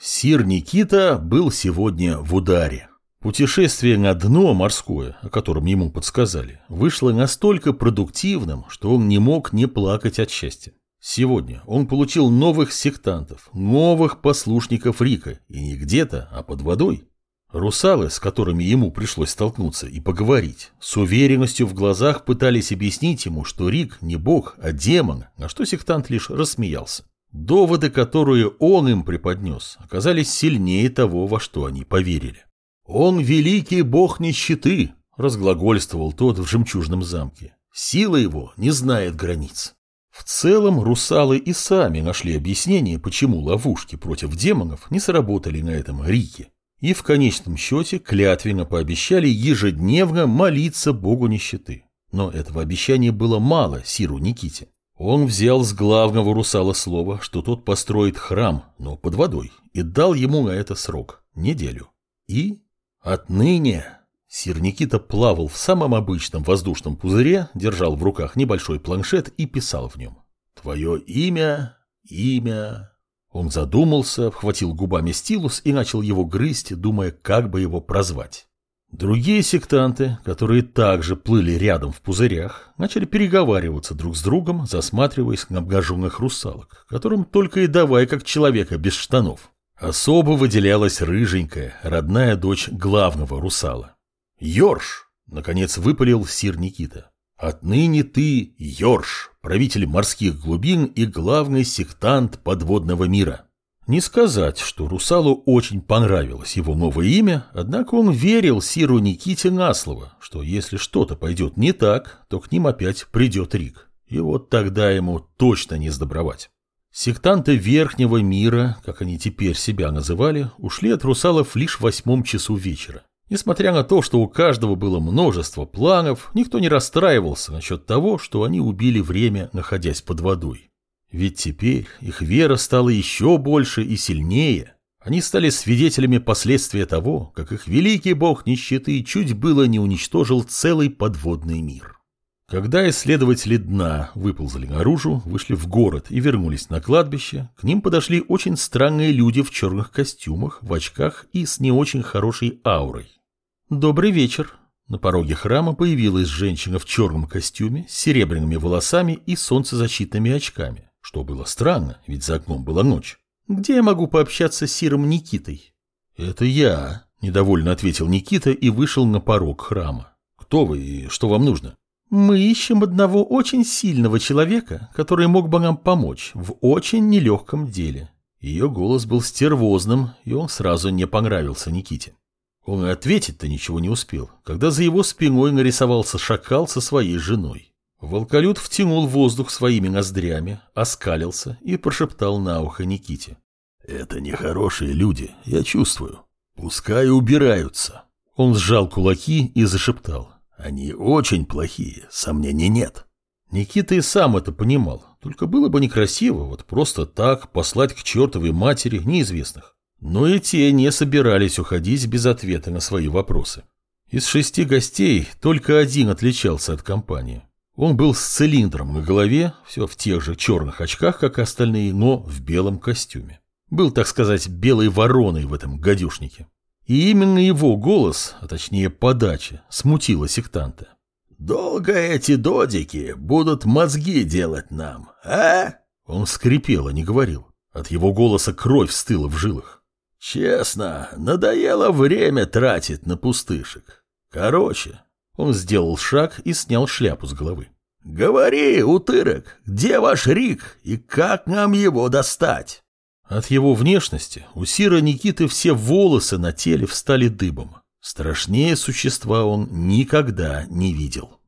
Сир Никита был сегодня в ударе. Путешествие на дно морское, о котором ему подсказали, вышло настолько продуктивным, что он не мог не плакать от счастья. Сегодня он получил новых сектантов, новых послушников Рика, и не где-то, а под водой. Русалы, с которыми ему пришлось столкнуться и поговорить, с уверенностью в глазах пытались объяснить ему, что Рик не бог, а демон, на что сектант лишь рассмеялся. Доводы, которые он им преподнес, оказались сильнее того, во что они поверили. «Он великий бог нищеты», — разглагольствовал тот в жемчужном замке. «Сила его не знает границ». В целом, русалы и сами нашли объяснение, почему ловушки против демонов не сработали на этом Рике. И в конечном счете клятвенно пообещали ежедневно молиться богу нищеты. Но этого обещания было мало Сиру Никите. Он взял с главного русала слово, что тот построит храм, но под водой, и дал ему на это срок – неделю. И отныне Сир Никита плавал в самом обычном воздушном пузыре, держал в руках небольшой планшет и писал в нем. «Твое имя, имя...» Он задумался, обхватил губами стилус и начал его грызть, думая, как бы его прозвать. Другие сектанты, которые также плыли рядом в пузырях, начали переговариваться друг с другом, засматриваясь на обгаженных русалок, которым только и давай как человека без штанов. Особо выделялась рыженькая, родная дочь главного русала. «Йорш!» — наконец выпалил сир Никита. «Отныне ты Йорш, правитель морских глубин и главный сектант подводного мира». Не сказать, что Русалу очень понравилось его новое имя, однако он верил Сиру Никите на слово, что если что-то пойдет не так, то к ним опять придет Рик. И вот тогда ему точно не сдобровать. Сектанты Верхнего мира, как они теперь себя называли, ушли от русалов лишь в восьмом часу вечера. Несмотря на то, что у каждого было множество планов, никто не расстраивался насчет того, что они убили время, находясь под водой. Ведь теперь их вера стала еще больше и сильнее. Они стали свидетелями последствия того, как их великий бог нищеты чуть было не уничтожил целый подводный мир. Когда исследователи дна выползли наружу, вышли в город и вернулись на кладбище, к ним подошли очень странные люди в черных костюмах, в очках и с не очень хорошей аурой. «Добрый вечер!» На пороге храма появилась женщина в черном костюме с серебряными волосами и солнцезащитными очками. Что было странно, ведь за окном была ночь. «Где я могу пообщаться с Сиром Никитой?» «Это я», – недовольно ответил Никита и вышел на порог храма. «Кто вы и что вам нужно?» «Мы ищем одного очень сильного человека, который мог бы нам помочь в очень нелегком деле». Ее голос был стервозным, и он сразу не понравился Никите. Он и ответить-то ничего не успел, когда за его спиной нарисовался шакал со своей женой. Волколют втянул воздух своими ноздрями, оскалился и прошептал на ухо Никите. «Это нехорошие люди, я чувствую. Пускай убираются». Он сжал кулаки и зашептал. «Они очень плохие, сомнений нет». Никита и сам это понимал, только было бы некрасиво вот просто так послать к чертовой матери неизвестных. Но и те не собирались уходить без ответа на свои вопросы. Из шести гостей только один отличался от компании. Он был с цилиндром на голове, все в тех же черных очках, как и остальные, но в белом костюме. Был, так сказать, белой вороной в этом гадюшнике. И именно его голос, а точнее подача, смутила сектанта. «Долго эти додики будут мозги делать нам, а?» Он скрипел, а не говорил. От его голоса кровь стыла в жилах. «Честно, надоело время тратить на пустышек. Короче, он сделал шаг и снял шляпу с головы. «Говори, утырок, где ваш Рик и как нам его достать?» От его внешности у Сира Никиты все волосы на теле встали дыбом. Страшнее существа он никогда не видел.